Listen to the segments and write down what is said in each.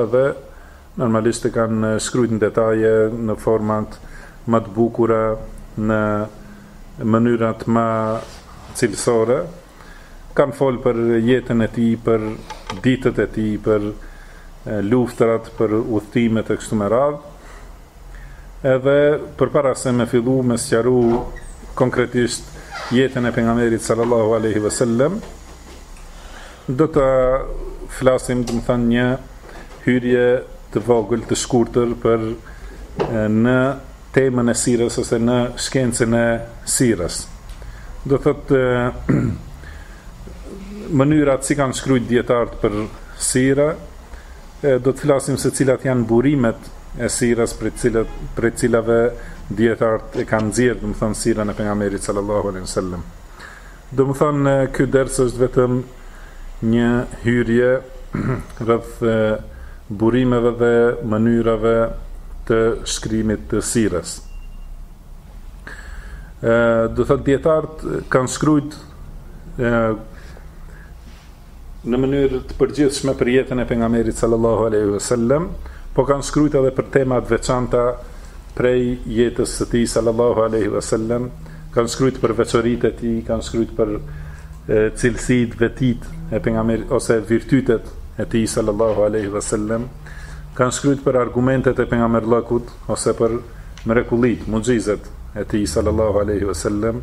Edhe normalisht e kanë shkrujt në detaje, në format më të bukura, në mënyrat më cilësore, kanë folë për jetën e tij, për ditët e tij, për luftrat, për udhëtimet e kështu me radhë, Edhe përpara se me fillu me sqaru konkretisht jetën e pejgamberit sallallahu alaihi wasallam, do të flasim, domethënë një hyrje të vogël të shkurtër për në temën e sirës ose në shkencën e sirës. Do thotë mënyrat si kanë shkruajt dijetarët për sirë, E do të flasim se cilat janë burimet e sirës prej cilët prej cilave dijetarët e kanë nxjerr, domethënë sirën e pejgamberit sallallahu alaihi wasallam. Domethënë ky ders është vetëm një hyrje rreth burimeve dhe mënyrave të shkrimit të sirës. Ë do thotë dijetarët kanë shkruajt ë në mënyrë të përgjithshme për jetën e Pejgamberit sallallahu alejhi ve sellem, po kanë shkrujt edhe për tema të veçanta prej jetës së tij sallallahu alejhi ve sellem, kanë shkrujt për veçoritë e tij, kanë shkrujt për cilësitë, vetitë e pejgamberit ose virtytet e tij sallallahu alejhi ve sellem, kanë shkrujt për argumentet e pejgamberllëkut ose për mrekullitë, muxhizet e tij sallallahu alejhi ve sellem.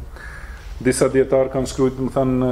Disa dijetarë kanë shkrujt, domethënë,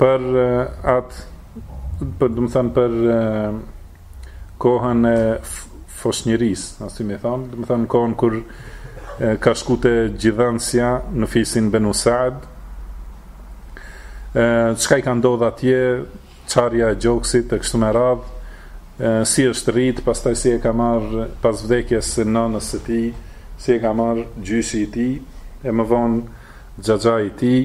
për atë për domethënë për kohën e foshnjërisë, na si më thon, domethënë kohën kur ka shku te gjidhënësja në fisin Benu Saad. Ë çka i ka ndodhur atje, çarja e gjoksit e kështu me radhë, si është rrit, pastaj si e ka marr pas vdekjes së nënës së tij, si e ka marr gjyshi i tij e më vonë xhaxhai i tij.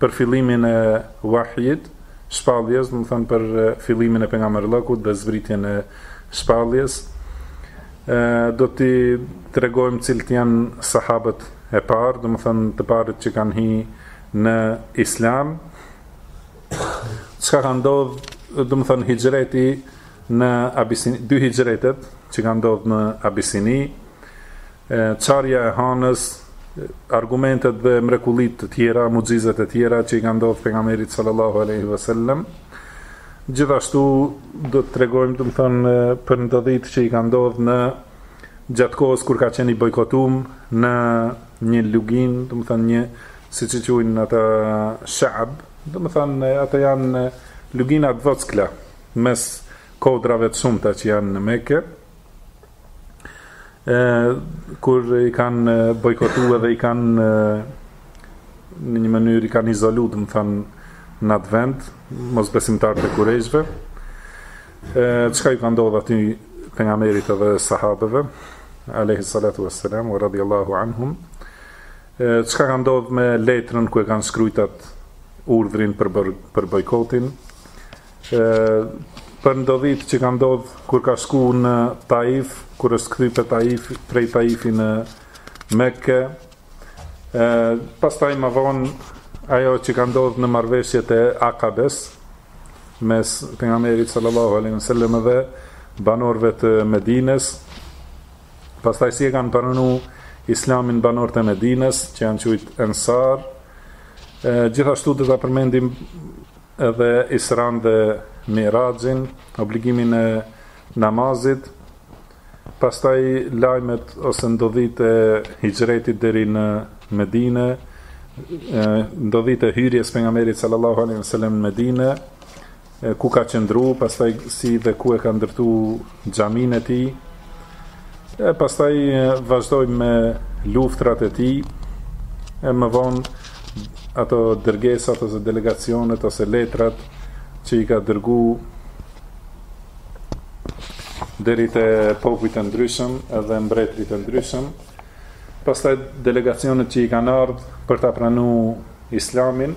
për fillimin e vahjit, shpalljes, domethënë për fillimin e pejgamberllëkut dhe zbritjen e shpalljes, do t'i tregojmë cilët janë sahabët e parë, domethënë të parët që kanë hi në islam, çka ka ndodhë, domethënë hixhreti në Abisini, dy hixhretet që ka ndodhë në Abisini, çarja e hanës, argumentet dhe mrekullit të tjera, muxhizet e tjera që i ka ndodhë pejgamberit sallallahu aleyhi vësallem. Gjithashtu do të tregojmë domethënë për ndodhitë që i ka ndodhë gjatë kohës kur ka qeni bojkotun në një luginë, domethënë një siç e qujnë në të shab, domethënë ato janë lugina t'vockla mes kodrave të shumta që janë në Meke, e, kur i kanë bojkotu edhe i kanë në një mënyrë i kanë izolu domethanë në atë vend mosbesimtarët e kurejshve çka i ka ndodhë aty pejgamberit edhe sahabeve aleyhi salatu ves-selam ue radiallahu anhum çka ka ndodhë me letrën ku e kanë shkrujt at urdhrin për, për bojkotin e për ndodhitë çka ndodh kur ka shku në Taif, kur është kthy te Taif, prej Taifi në Mekë. Ë pastaj më vonë ajo që ka ndodh në marrëveshjet e Akabes mes pejgamberit sallallahu alaihi wasallam dhe banorëve të Medinës. Pastaj si e kanë pranu islamin banorët e Medinës, që janë qujtë ensar. Gjithashtu do të përmendim edhe Isranë dhe Miraxhin, obligimin e namazit, pastaj lajmet ose ndodhitë e hixhretit deri në Medine, ndodhitë e hyrjes pejgamberit sallallahu alejhi ve sallam në Medine, ku ka qëndru, pastaj si dhe ku e ka ndërtu xhaminë e tij e pastaj vazhdojmë me luftrat e tij e më vonë ato dërgesat ose delegacionet ose letrat që i ka dërgu deri te popujt e ndryshëm edhe mbretërit e ndryshëm pastaj delegacionet që i kanë ardh për ta pranu islamin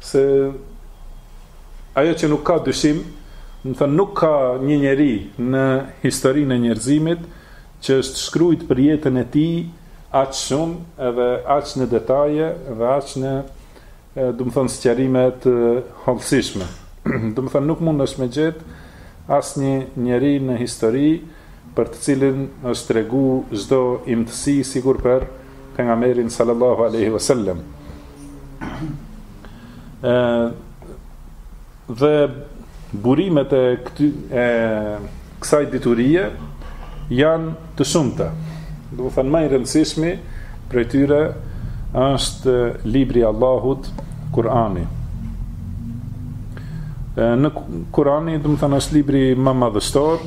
se ajo që nuk ka dyshim, domethënë nuk ka një njeri në historinë e njerëzimit që është shkrujt për jetën e tij aq shumë edhe aq në detaje dhe aq në domethënë sqarime të hollësishme. domethënë nuk mundesh me gjetë as një njeri në histori për të cilin është tregu çdo imtësi sikur për pejgamberin sallallahu alaihi wasallam. ë dhe burimet e këtij e kësaj diturie janë të shumta. Domethënë ma i rëndësishmi prej tyre është libri i Allahut, Kurani. Në Kurani, domethënë është libri ma madhështor,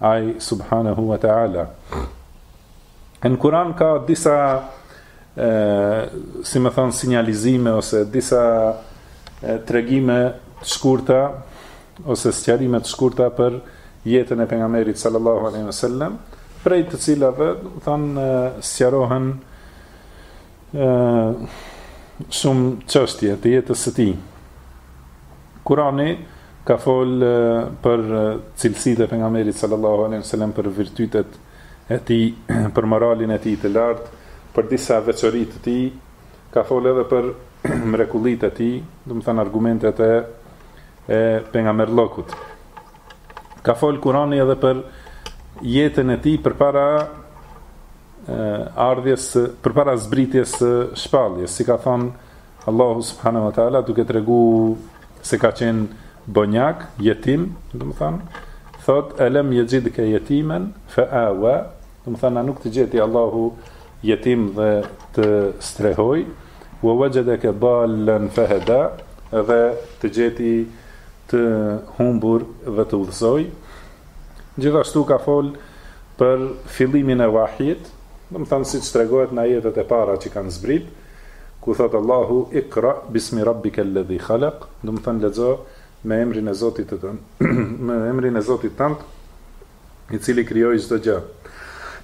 Ai subhanahu wa ta'ala. Në Kur'an ka disa ë si me thon sinjalizime ose disa tregime të shkurta ose sqarime të shkurta për jetën e pejgamberit sallallahu alaihi wasallam, prej të cilave, domethon sqarohen shumë çështje të jetës së tij. Kurani ka fol për cilësitë e pejgamberit sallallahu alejhi wasallam për virtytet e tij, për moralin e tij të lartë, për disa veçori të tij, ka fol edhe për mrekullitë e tij, domethënë argumentet e e pejgamberllokut. Ka fol Kurani edhe për jetën e tij përpara ardhjes së përpara zbritjes së shpalljes, si ka thënë Allahu subhanahu wa taala duke treguar se ka qenë bonjak, jetim, domethonë, thot alam yajidka yatiman fa awa, domethonë nuk të gjeti Allahu jetim dhe të strehoi, wa wajadaka dallan fa hada, dhe të gjeti të humbur dhe të udhëzoi. Gjithashtu ka fol për fillimin e Vahjit, domethënë siç tregohet në ajetet e para që kanë zbrit, ku thotë Allahu Iqra bismi rabbikal ladhi khalaq, domethënë lexo me emrin e Zotit të tënd, me emrin e Zotit tënd, i cili krijoi çdo gjë.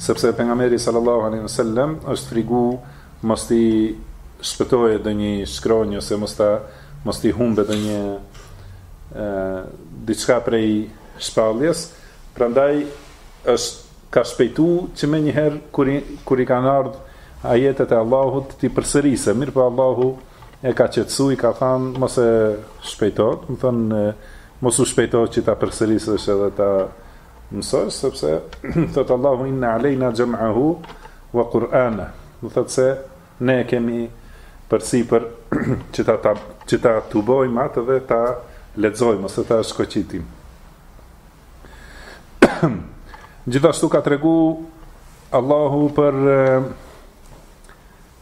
Sepse pejgamberi sallallahu alaihi wasallam është frigu mos t'i shpëtoje ndonjë shkronjë ose mos ta mos t'i humbe ndonjë ë diçka prej shpalljes, prandaj është ka shpejtu që menjëherë kur, kur i kanë ardhë ajetet e Allahut t'i përsërise, mirëpo Allahu e ka qëtësu i ka thanë mos e shpejto, domethënë mos u shpejto që ta përsërisësh edhe ta Mësosh sepse thot Allahu inna alejna jam'ahu wa qur'ana. Thot se ne e kemi përsipër që ta ta që ta tubojmë atë dhe ta lexojmë ose ta shkoqitim. Gjithashtu ka tregu Allahu për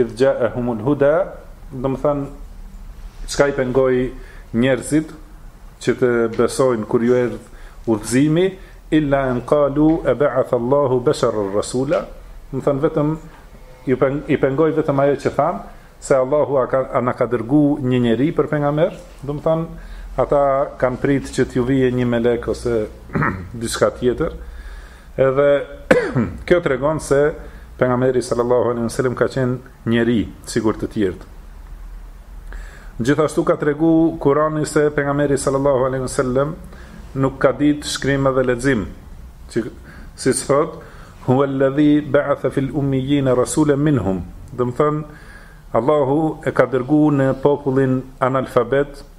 Idh ja'ahumul huda, domethonë çka i pengoi njerëzit që të besojnë kur ju erdh udhëzimi, illa an qalu ab'ath Allahu basharan rasula, domethonë vetëm ju peng, i pengoi vetëm ajo që thanë se Allahu a, ka, a na ka dërgu një njeri për pejgamber, domethonë ata kanë prit që t'ju vijë një melek ose diçka tjetër. Edhe kjo tregon se pejgamberi sallallahu alejhi wasallam ka qenë njeri sikur të tjerët. Gjithashtu ka tregu Kurani se pejgamberi sallallahu alejhi wasallam nuk ka ditë shkrim dhe lexim. Siç thot, huwa alladhi ba'atha fil ummiyina rasulan minhum. Domethënë Allahu e ka dërgu në popullin analfabet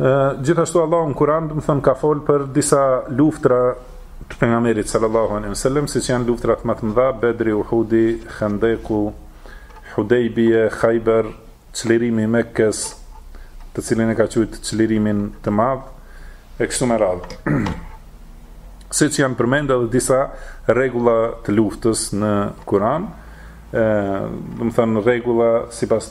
Gjithashtu Allahu në Kur'an, domethënë ka fol për disa luftra të pejgamberit sallallahu alaihi wasallam, siç janë luftrat më të mëdha, Bedri, Uhudi, Khandeku, Hudaybiyah, Khaybar, çlirimi i Mekkes, të cilin e ka qujt çlirimin të madh, e kështu me radhë. siç janë përmendë edhe disa rregulla të luftës në Kur'an, ë, domethënë rregulla sipas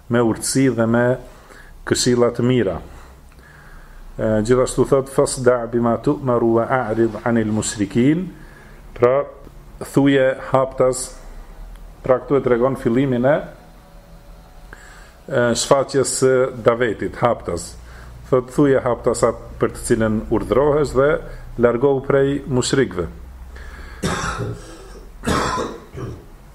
me urtësi dhe me këshilla të mira. Gjithashtu thot fasda' bima tu'maru wa a'rid 'anil mushrikin, pra thuje haptas, pra këtu e tregon fillimin e shfaqjes së davetit haptas. Thot thuje haptas atë për të cilën urdhërohesh dhe largohu prej mushrikëve.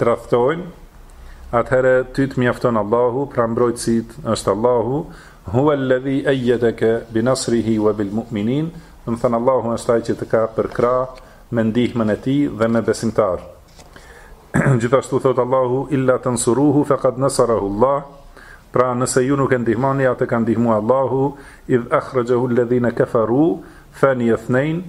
tradhtojnë, atëherë ty të mjafton Allahu, pra mbrojtësi yt është Allahu, huwa alladhi ejjedeke binasrihi wa bil mu'minin, domethënë Allahu është ai që të ka përkrah me ndihmën e tij dhe me besimtarë. Gjithashtu thotë Allahu, illa tensuruhu, fekad nasarahu Allah, pra nëse ju nuk e ndihmoni, atë e ka ndihmu Allahu, idh akhraxhehu alladhine kefaru, thanije ithnejni,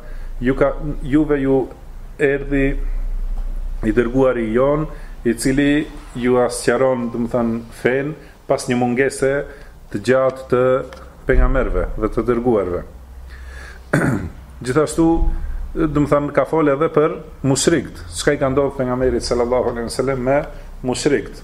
Ju ka, juve ju erdhi i dërguari jonë, i cili jua sqaron, domethënë, fenë pas një mungese të gjatë të pejgamberëve dhe të dërguarve. Gjithashtu, domethënë, ka fol edhe për mushrikt, çka i ka ndodh pejgamberit sallallahu alaihi wasallam me mushrikt.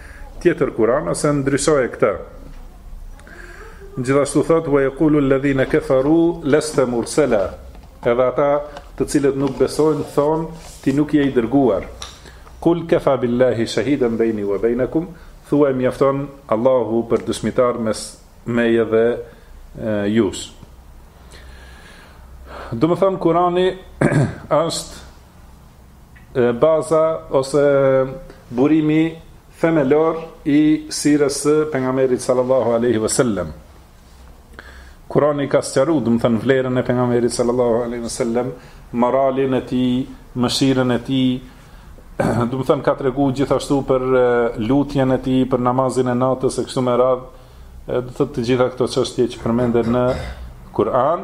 Tjetër Kur'an ose ndryshoje këtë. Gjithashtu thotë, wa yaqulu alladhina kafaru lasta mursala. Edhe ata të cilët nuk besojnë thonë ti nuk je i dërguar. Kul kafa billahi shahidan baini wa bainakum. Thuaj mjafton Allahu për dëshmitar mes meje dhe jush. Domethënë Kur'ani është baza ose burimi themelor i sirës së pejgamberit sallallahu aleyhi vësallem. Kurani ka sqaru, domethënë vlerën e pejgamberit sallallahu aleyhi vësallem, moralin e tij, mëshirën e tij, domethënë ka tregu gjithashtu për lutjen e tij, për namazin e natës e kështu me radhë, dhe të gjitha këto çështje që përmenden në Kur'an,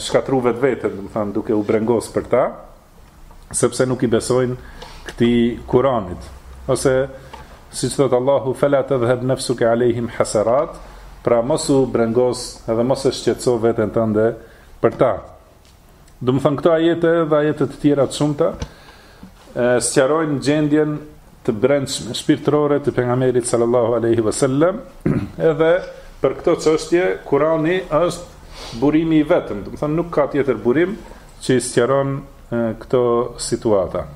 shkatru vetëveten, do me thënë duke u brengos për ta, sepse nuk i besojnë këtij kuranit. Ose, siç thotë Allahu, fela tedhheb nefsuke alejhim haserat, pra mos u brengos edhe mos e shqetëso veten tënde për ta. Do me thënë këto ajete dhe ajete të tjera të shumta, sqarojnë gjendjen të brendshme, shpirtërore të pejgamberit sallallahu aleyhi vësallem, edhe për këto çështje, kurani është burimi i vetëm, do me thënë nuk ka tjetër burim që i sqaron këto situata.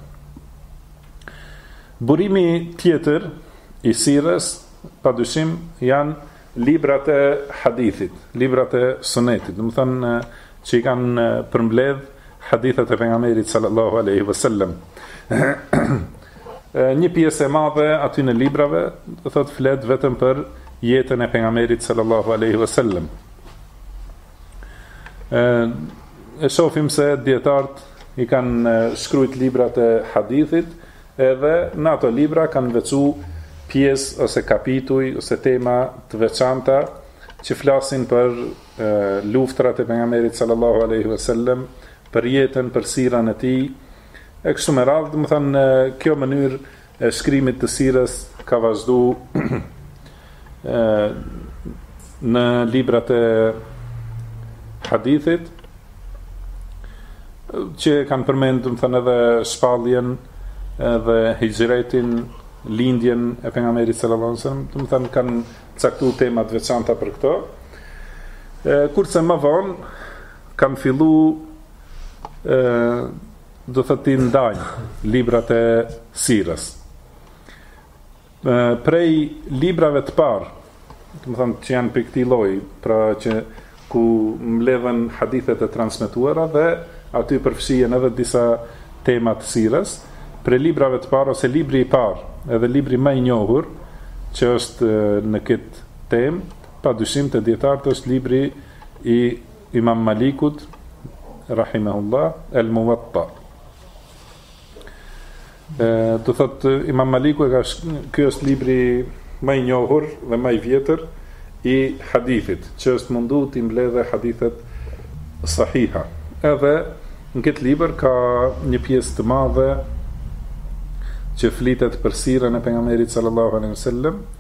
Burimi tjetër i sirës, pa dyshim, janë Librat e hadithit, librat e sunetit, do me thënë që i kanë përmbledh hadithet e pejgamberit sallallahu alaihi wasallam. Një pjesë e madhe atyne librave do të thotë flet vetëm për jetën e pejgamberit sallallahu alaihi wasallam. E shohim se dijetarët i kanë shkrujt librat e hadithit, Edhe në ato libra kanë veçu pjesë ose kapituj ose tema të veçanta që flasin për luftrat e pejgamberit sallallahu alaihi wasallam, për jetën, për sirën e tij. E kështu me radhë, do me thënë kjo mënyrë e shkrimit të sirës ka vazhdu në librat e hadithit që kanë përmend do me thënë edhe shpalljen dhe hixhretin lindjen e pejgamberit sallallahu alajhi wasallam do me thënë kanë caktu tema të veçanta për këto kurse ma vonë kanë fillu ë do të thotë t'i ndajnë librat e sirës Prej librave të parë, do me thënë që janë prej këtij lloji, pra që ku mbledhen hadithet e transmetuara dhe aty përfshihen edhe disa tema të sirës, prej librave të parë ose libri i parë, edhe libri më i njohur që është në këtë temë, pa dyshim te dijetarët është libri i Imam Malikut rahimahullah El Muwatta. Do të thotë, imam Maliku e ka ky është libri ma i njohur dhe ma i vjetër i hadithit, që është mundu t'i mbledhë hadithet sahiha. Edhe në këtë libër ka një pjesë të madhe që flitet për sirën e pejgamberit sallallahu alaihi sallam,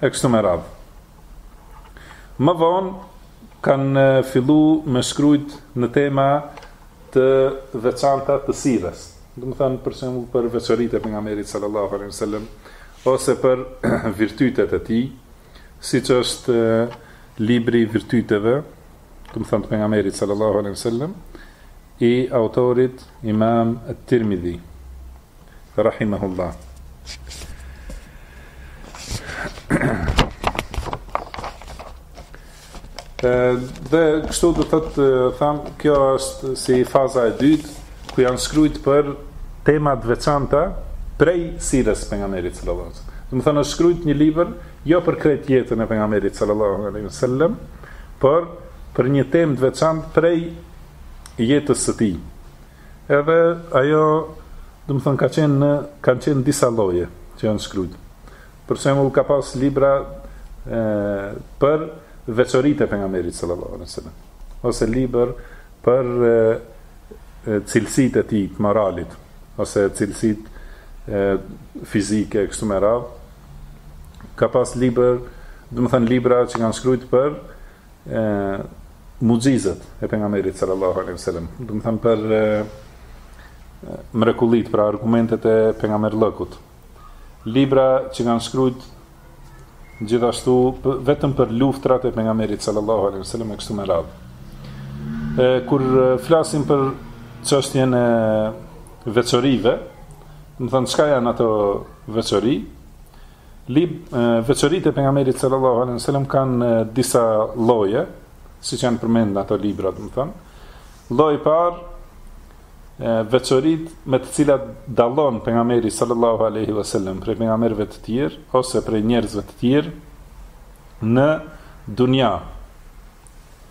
e kështu me radhë. Më vonë kanë fillu me shkrujt në tema të veçanta të sirës. Domethënë për shembull për veçoritë e pejgamberit sallallahu alejhi ve sellem, ose për virtytet e tij, siç është libri i virtyteve, domethënë të pejgamberit sallallahu alejhi ve sellem, i autorit imam Tirmidhi. Rahimahullah. dhe kështu do të thotë tham, kjo është si faza e dytë, ku janë shkrujt për temat veçanta prej sirës pejgamberit sallallahu alejhi ve sellem. Domethënë është shkrujt një libër, jo për krejt jetën e pejgamberit sallallahu alejhi ve sellem, por për një temë të veçantë prej jetës së tij. Edhe ajo, domethënë ka qenë në kanë qenë disa lloje që janë shkrujt. Për shembull ka pas libra e, për veçoritë e pejgamberit sallallahu alaihi wasallam ose libër për e, e, cilësitë e tij të moralit ose cilësitë e fizike kështu me radhë. Ka pas libër, domethënë libra që kanë shkrujt për e muxhizat e pejgamberit sallallahu alaihi wasallam, domethënë për mrekullitë, pra argumentet e pejgamberllëkut. Libra që kanë shkrujt gjithashtu vetëm për luftrat e pejgamberit sallallahu alaihi wasallam e kështu me radhë. E kur flasim për çështjen e veçorive, domethënë çka janë ato veçori, Lib, veçoritë e pejgamberit sallallahu alaihi wasallam kanë disa lloje, siç janë përmend n'ato libra, domethënë. Lloji i parë, veçoritë me të cilat dallon pejgamberi sallallahu alaihi wasallam prej pejgamberëve të tjerë ose prej njerëzve të tjerë në dunja.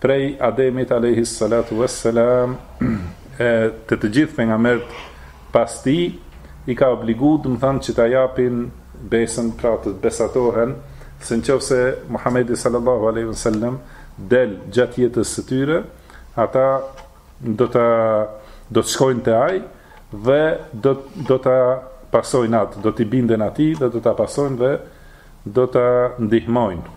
prej Ademit alejhi salatu ves selam e të të gjithë pejgambert pas tij i ka obligu domethënë që ta japin besën pra të besatohen se në qoftë se Muhamedi sallallahu alejhi ve sellem del gjatë jetës së tyre ata do ta do të shkojnë te ai dhe do do ta pasojnë atë do t'i binden atij dhe do ta pasojnë dhe do ta ndihmojnë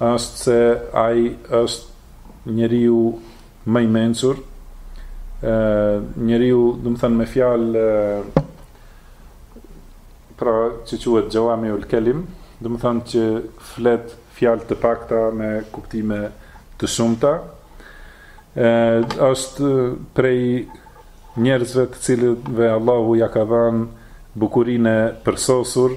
është se ai është njeriu më i mençur, ë njeriu, domethënë me fjalë pra që quhet Xhevamiul Kelim, domethënë që flet fjalë të pakta me kuptime të shumta. ë është prej njerëzve të cilëve Allahu ja ka dhënë bukurinë e përsosur,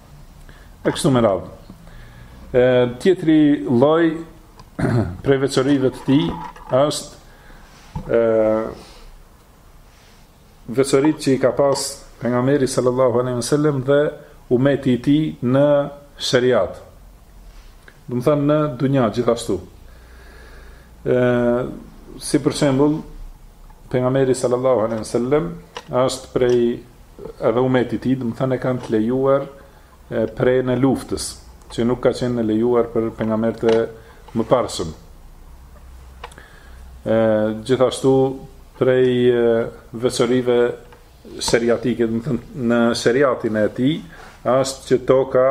E kështu me radhë. E, tjetri lloj prej veçorive të tij është e, veçoritë që i ka pas pejgamberi sallallahu aleyhi sallam dhe umeti i tij në sheriat. Domethënë në dunja gjithashtu. E, si për shembull, pejgamberi sallallahu aleyhi sallam është prej Edhe umeti i tij dmthan e kan të lejuar prenë e luftës që nuk ka qenë e lejuar për pejgamberët e mëparshëm. Ë gjithashtu prej veçorive sheriatike, domethënë në sheriatin e tij, është që toka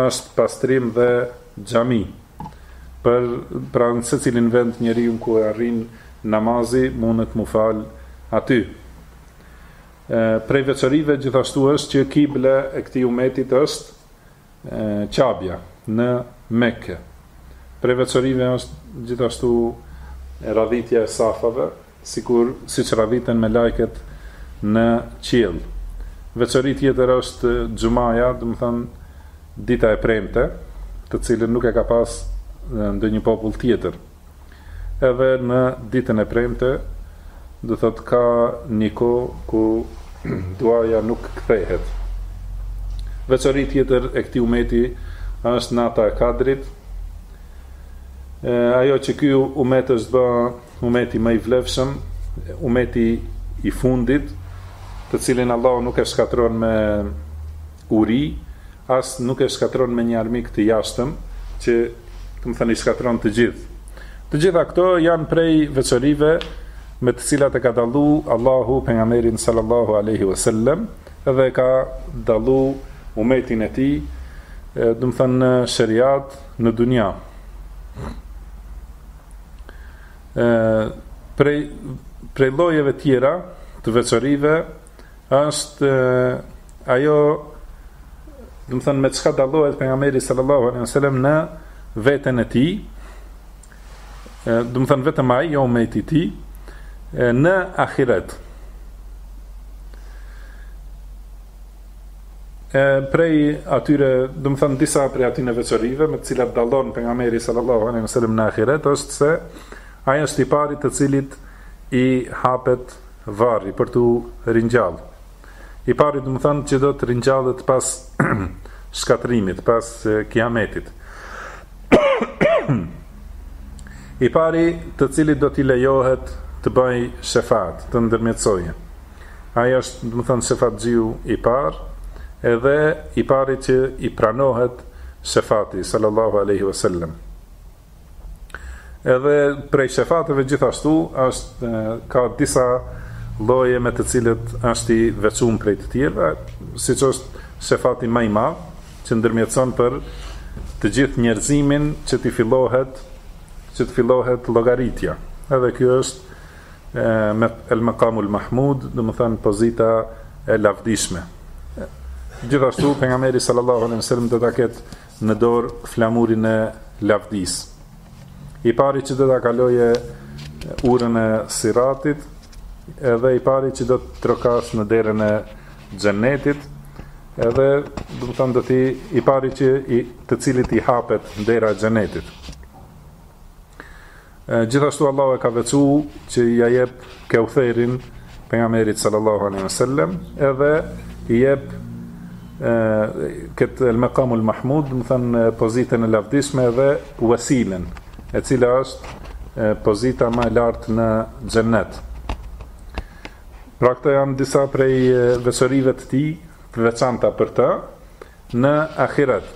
është pastrim dhe xhami. Për pra në secilin vend njeriu ku e arrin namazi, mundet mu fal aty. Prej veçorive gjithashtu është që kible e këtij umetit është Qabja në Meke. Prej veçorive është gjithashtu radhitja e safave, sikur siç radhiten melaiket në qiell. Veçori tjetër është xhumaja, domethënë dita e premte, të cilën nuk e ka pas ndonjë popull tjetër. Edhe në ditën e premte, domethënë ka një kohë ku duaja nuk kthehet. Veçori tjetër e këtij umeti është nata e Kadrit. Ajo që ky umet është bë umeti më i vlefshëm, umeti i fundit, të cilin Allahu nuk e shkatërron me Uri, as nuk e shkatërron me një armik të jashtëm, që, domethënë, i shkatërron të gjithë. Të gjitha këto janë prej veçorive me të cilat e ka dallu Allahu pejgamberin sallallahu alaihi wasallam dhe e ka dallu umetin e tij, domethënë në sheriat në dunja. Ë prej prej llojeve tjera të veçorive Është ajo domethënë me çka dallohet pejgamberi sallallahu alaihi wasallam në veten e tij domethënë vetëm ai jo umeti i tij në ahiret e prej atyre domethënë disa prej atyne veçorive me të cilat dallon pejgamberi sallallahu alaihi wasallam në ahiret është se ai është i pari të cilit i hapet varri për t'u ringjall. I pari domethanë që do të ringjallet pas shkatërrimit, pas kiametit. I pari të cilit do t'i lejohet të bëjë shefat, të ndërmjetësojë. Ai është, domethanë shefatxhiu i parë, edhe i pari që i pranohet shefati sallallahu alaihi wasallam. Edhe prej shefateve gjithashtu është ka disa lloje me të cilët është i veçuar prej të tjerëve, siç është shefati më i madh që ndërmjetëson për të gjithë njerëzimin që të fillohet që të fillohet llogaritja. Edhe ky është el maqamul mahmud, domethënë pozita e lavdishme. Gjithashtu pejgamberi sallallahu alejhi ve sellem do ta ketë në dorë flamurin e lavdisë. I pari që do ta kalojë urën e Siratit, edhe i pari që do të trokasë në derën e xhennetit, edhe domethënë do të i pari që i të cilit i hapet dera e xhennetit. Gjithashtu Allahu e ka veçu që ia jep keutherin pejgamberit sallallahu alaihi wa sallam edhe i jep e, këtë el mekamul mahmud domethënë pozitën e lavdishme edhe vasilen e cila është e, pozita ma e lartë në xhennet pra këta janë disa prej veçorive të tij të veçanta për të në ahiret.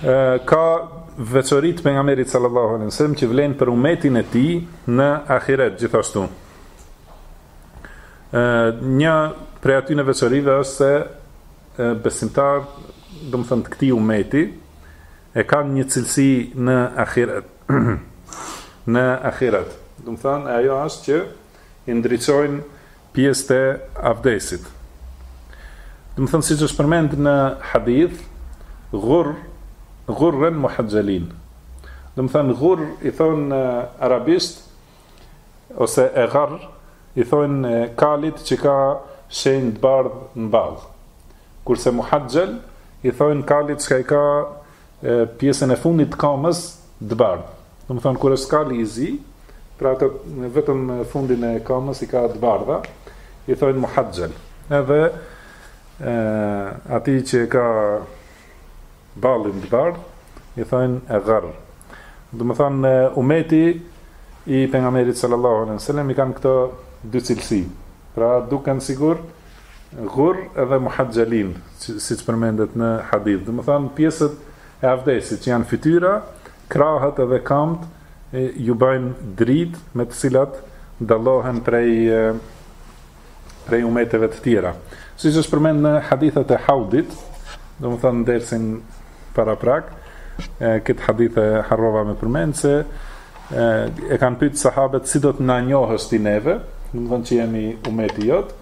Ë ka veçori të pejgamberit sallallahu alaihi wasallam që vlejnë për umetin e tij në ahiret gjithashtu. Ë një prej atyne veçorive është se besimtarët, domethënë të këtij umeti e kanë një cilësi në ahiret. në ahiret. Domethënë ajo është që i ndriçojnë pjesët e avdesit. Domethanë siç është përmendë në hadith, gurr, gurren muhaxhelin. Domethanë gurr, i thonë në arabisht, ose egarr, i thonë kalit që ka shenjë të bardhë në ballë. Kurse muhaxhel, i thonë kalit që ka i ka e, pjesën e fundit të kamës të bardhë. Domethënë, kur është kali i zi, por vetëm fundin e kamës i ka të bardha, i thonë muhaxhel. Edhe e, atij që e ka ballin të bardhë, i thonë egarr. Domethënë, umeti i pejgamberit sallallahu alaihi wasallam i kanë këto dy cilësi. Pra duken sikur Ghurr edhe Muhaxhalin, siç përmendet në hadith, domethënë pjesët e avdesit që janë fytyra, krahët edhe këmbët ju bëjnë dritë me të cilat dallohen prej prej umeteve të tjera. Siç është përmendur në hadithet e Haudit, domethënë dersin paraprak, këtë hadith e harrova me përmend se e kanë pyet sahabët si do të njohësh ti neve, domethënë që jemi umeti jot,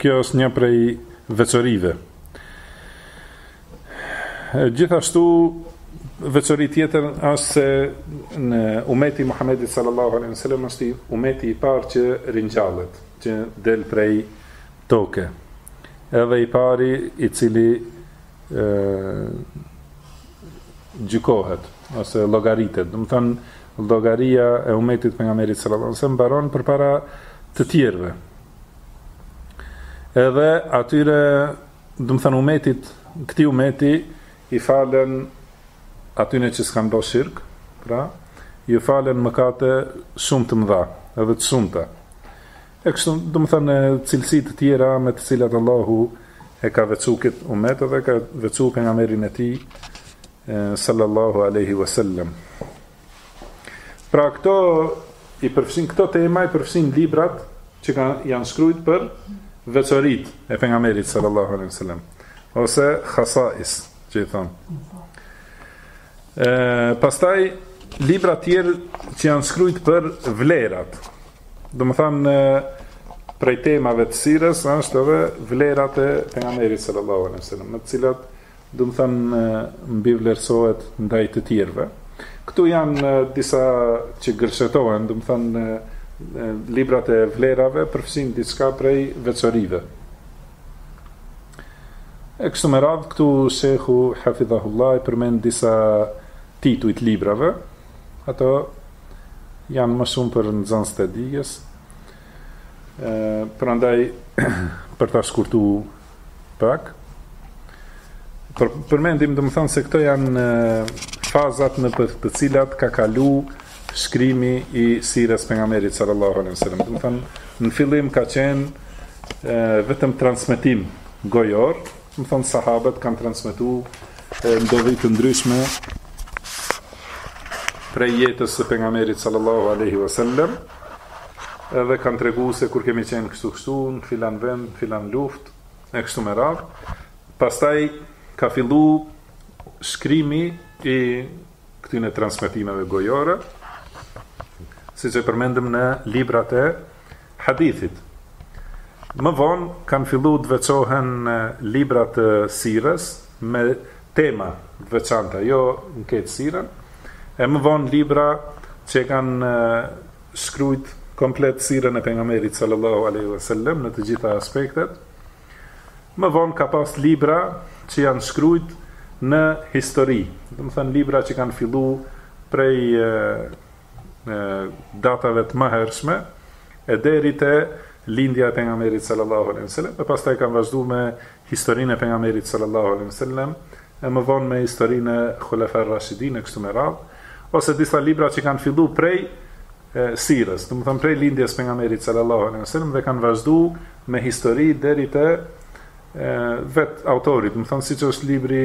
Kjo është një prej veçorive. Gjithashtu, veçori tjetër është se umeti i Muhammedit sallallahu alaihi wasallam është umeti i parë që ringjallet, që del prej toke. Edhe i pari i cili ë gjykohet ose llogaritet. Domethënë llogaria e umetit të pejgamberit sallallahu alajhi wasallam mbaron përpara të tjerëve. Edhe atyre, domethënë umetit, këtij umeti i falen atyre që s'kan bërë shirk, pra ju falen mëkate shumë të mëdha, edhe të shumta. E kështu, domethënë cilësi të tjera me të cilat Allahu e ka veçuar kët umet dhe ka veçuar pejgamberin e tij sallallahu alaihi wasallam. Pra këto i përfshijnë këto tema i përfshijnë librat që kanë janë shkrujt për veçorit e pejgamberit sallallahu alaihi wasallam ose khasais që i thon. Ë pastaj libra të tjerë që janë shkrujt për vlerat Domethanë prej temave të sirës, është edhe vlerat e pejgamberit sallallahu alai sallam, me të cilat domethanë mbivlerësohet ndaj të tjerëve. Këtu janë disa që gërshetohen, domethanë librat e vlerave, përfshijnë diçka prej veçorive. E kështu me radhë, këtu shekhu hafidhahullah i përmend disa titujt librave, Ato janë më shumë për nxanësit e dijes. Ë, prandaj për ta shkurtu pak. Por përmendim domethënë se këto janë fazat nëpër të cilat ka kalu shkrimi i sirës së pejgamberit sallallahu alaihi wasallam. Domethënë në fillim ka qenë vetëm transmetim gojor, Domethanë sahabët kanë transmetu ndodhi të ndryshme prej jetës së pejgamberit sallallahu alaihi wasallam edhe kanë tregu se kur kemi qenë kështu kështu në filan vend, filan luftë e kështu me radh. Pastaj ka fillu shkrimi i këtyre transmetimeve gojore, siç e përmendëm në librat e hadithit. Më vonë kanë fillu të veçohen libra të sirës me tema të veçanta, jo krejt sirën, e më vonë libra që e kanë shkrujt komplet sirën e pejgamberit sallallahu aleyhi ve sellem në të gjitha aspektet, më vonë ka pas libra që janë shkrujt në histori, domethënë libra që kanë fillu prej e datave të mëhershme e deri te lindja e pejgamberit sallallahu alejhi ve sellem e pastaj kanë vazhdu me historinë e pejgamberit sallallahu alejhi ve sellem e më vonë me historinë e hulefai rashidin e kështu me radhë ose disa libra që kanë fillu prej e, sirës, domethënë prej lindjes pejgamberit sallallahu alaihi sallam dhe kanë vazhdu me histori deri te e, vetë autorit, domethënë siç është libri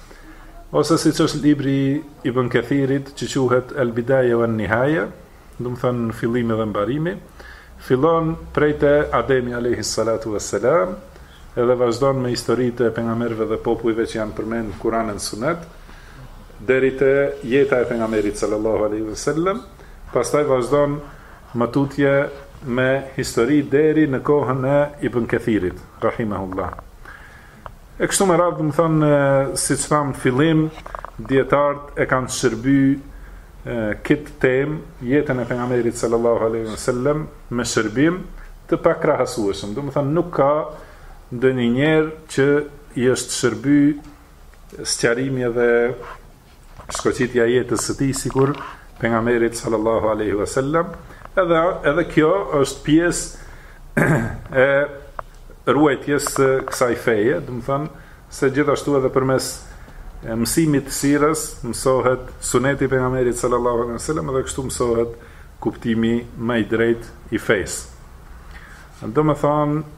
Ose siç është libri i Ibn Kathirit që quhet El Bidaje wan Nihaje, domethënë fillimi dhe mbarimi, fillon prej te Ademi alayhi salatu wassalam edhe vazhdon me historitë e pejgamberëve dhe popujve që janë përmend në Kur'an e Sunet deri te jeta e pejgamberit sallallahu alaihi wasallam, pastaj vazhdon më tutje me histori deri në kohën e Ibn Kathirit, rahimahullah. E kështu me radhë, domethënë, siç thamë në fillim, dietarët e kanë shërby këtë temë, jetën e pejgamberit sallallahu alaihi wasallam me shërbim të pakrahasueshëm. Domethënë, nuk ka ndonjë njeri që i është shërby sqarimi edhe shkoqitja e jetës së tij sikur Pejgamberit sallallahu alejhi ve sellem, edhe edhe kjo është pjesë e ruajtjes së kësaj feje, domethënë se gjithashtu edhe përmes mësimit të sirës mësohet suneti i pejgamberit sallallahu alejhi ve sellem dhe kështu mësohet kuptimi ma i drejtë i fesë. Domethënë